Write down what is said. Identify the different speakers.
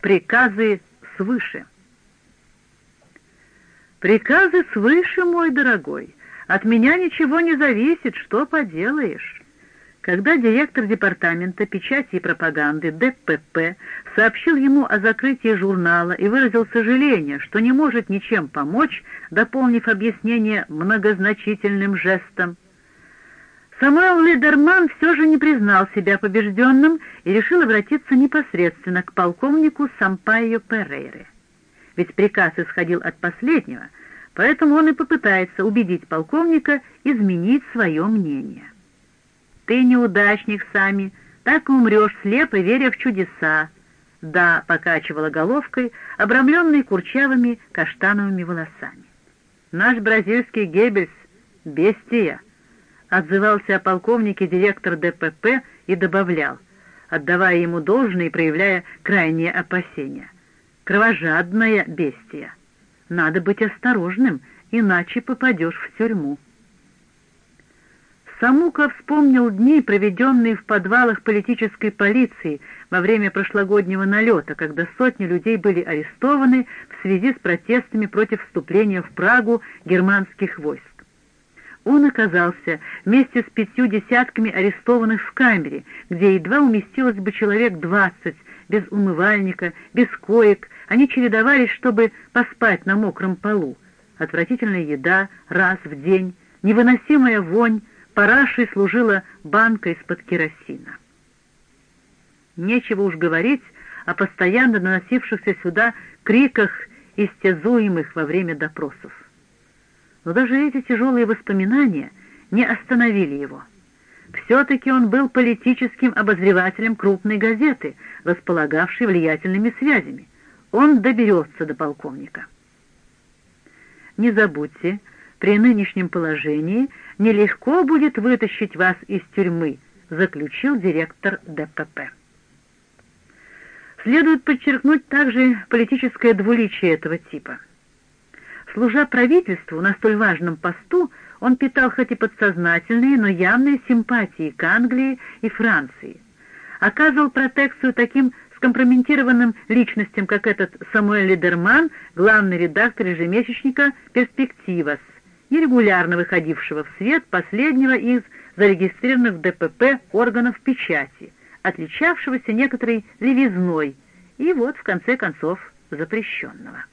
Speaker 1: Приказы свыше. Приказы свыше, мой дорогой. От меня ничего не зависит, что поделаешь. Когда директор департамента печати и пропаганды ДПП сообщил ему о закрытии журнала и выразил сожаление, что не может ничем помочь, дополнив объяснение многозначительным жестом, Самуэл Лидерман все же не признал себя побежденным и решил обратиться непосредственно к полковнику Сампайо Перейре. Ведь приказ исходил от последнего, поэтому он и попытается убедить полковника изменить свое мнение. «Ты неудачник, Сами, так и умрешь слепо, веря в чудеса», «да», — покачивала головкой, обрамленной курчавыми каштановыми волосами. «Наш бразильский Геббельс — бестия», отзывался о полковнике директор ДПП и добавлял, отдавая ему должное и проявляя крайние опасения. «Кровожадная бестия. Надо быть осторожным, иначе попадешь в тюрьму». Самука вспомнил дни, проведенные в подвалах политической полиции во время прошлогоднего налета, когда сотни людей были арестованы в связи с протестами против вступления в Прагу германских войск он оказался вместе с пятью десятками арестованных в камере, где едва уместилось бы человек двадцать, без умывальника, без коек. Они чередовались, чтобы поспать на мокром полу. Отвратительная еда раз в день, невыносимая вонь, парашей служила банка из-под керосина. Нечего уж говорить о постоянно наносившихся сюда криках истязуемых во время допросов. Но даже эти тяжелые воспоминания не остановили его. Все-таки он был политическим обозревателем крупной газеты, располагавшей влиятельными связями. Он доберется до полковника. Не забудьте, при нынешнем положении нелегко будет вытащить вас из тюрьмы, заключил директор ДПП. Следует подчеркнуть также политическое двуличие этого типа — Служа правительству на столь важном посту, он питал хоть и подсознательные, но явные симпатии к Англии и Франции. Оказывал протекцию таким скомпрометированным личностям, как этот Самуэль Лидерман, главный редактор ежемесячника «Перспективас», нерегулярно выходившего в свет последнего из зарегистрированных в ДПП органов печати, отличавшегося некоторой левизной и вот, в конце концов, запрещенного.